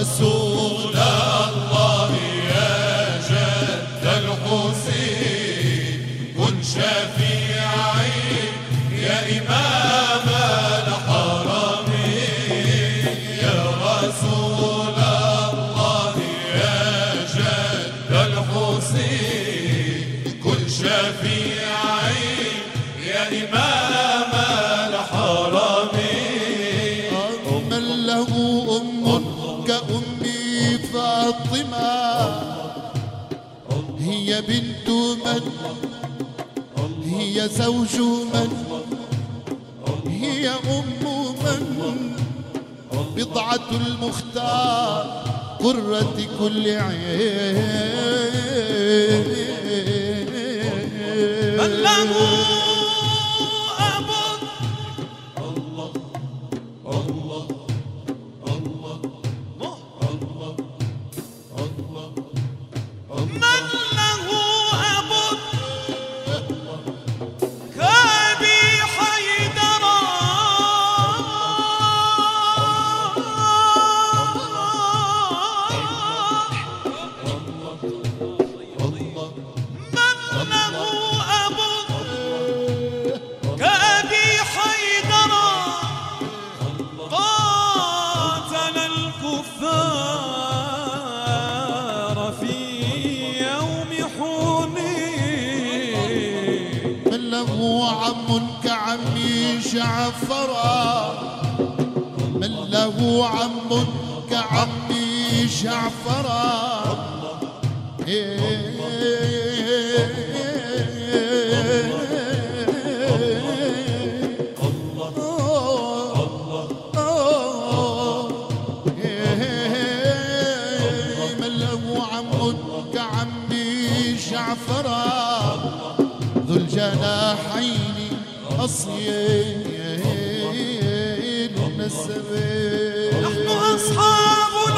رسول الله يا جد الحسين كن شفيعي يا إمام الحرمين يا رسول الله يا جد الحسين كن شفيعي فاطمة هي بنت من؟ هي زوج من؟ هي أم من؟ بضعة المختار قرة كل عين. من له عم كعمي جعفرا من له عم كعمي جعفرا من له عم كعمي جعفرا ذو الجناحين أصيل السبيل نحن أصحاب